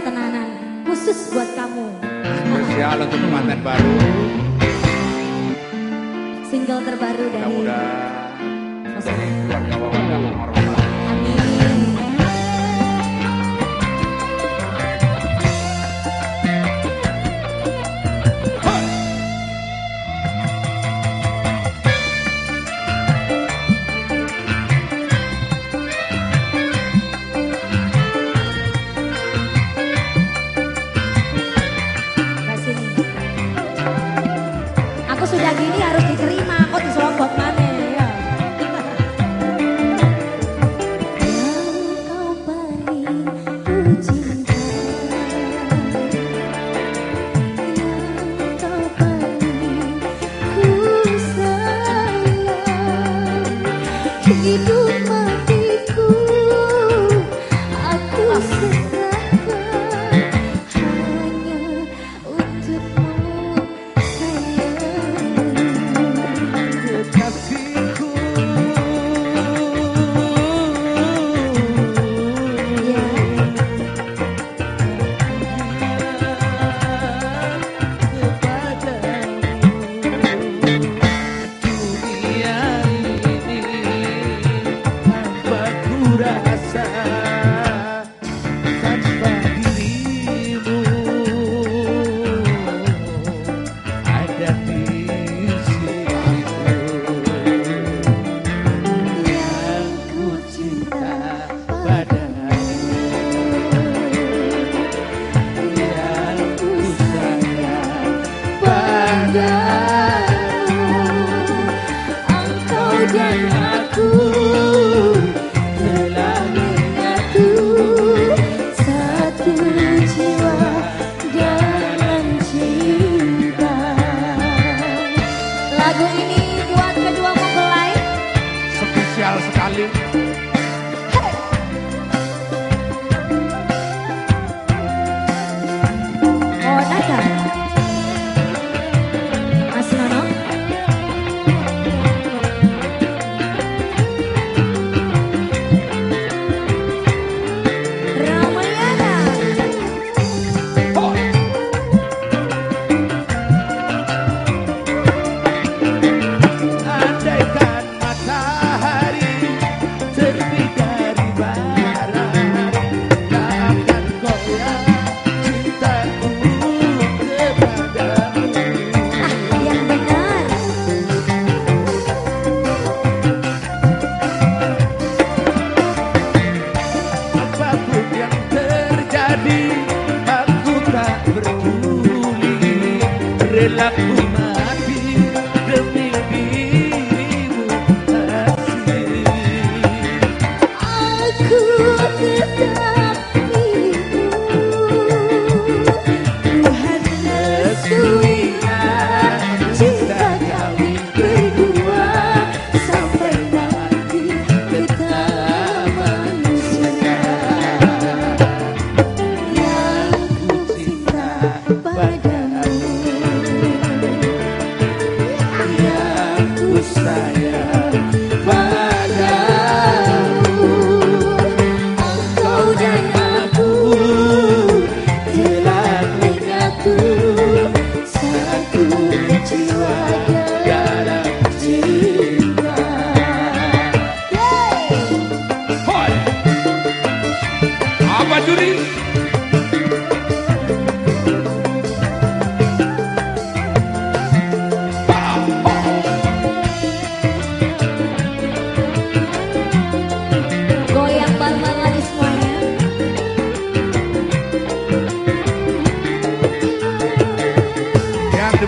ketenanan khusus buat kamu. Spesial untuk pengantin baru. Single terbaru dari. Mudah-mudahan dari keluarga Wawan dan Mawar. hidup Relaku mati demi dirimu kasih Aku tetap Tuhan cinta kami berdua Sampai nanti kita manusia. Yang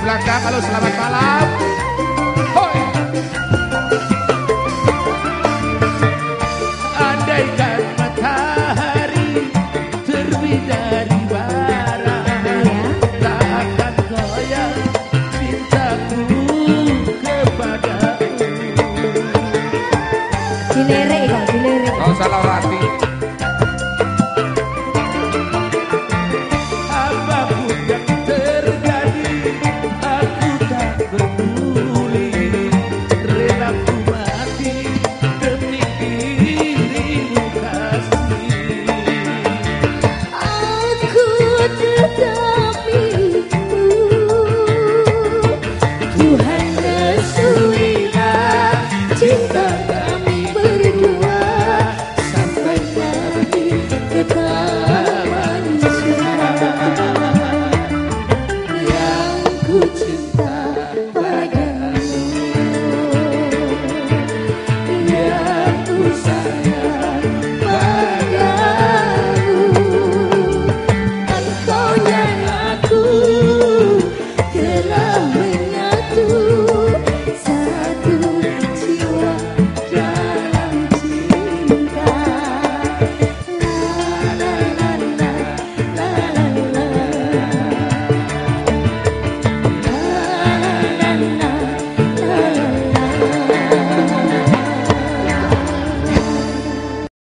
belakang halo selamat malam. Hoi. andaikan matahari terbit dari barat tak akan goyah cintaku kepadamu. Dilerik kok ya, dilerik kau salah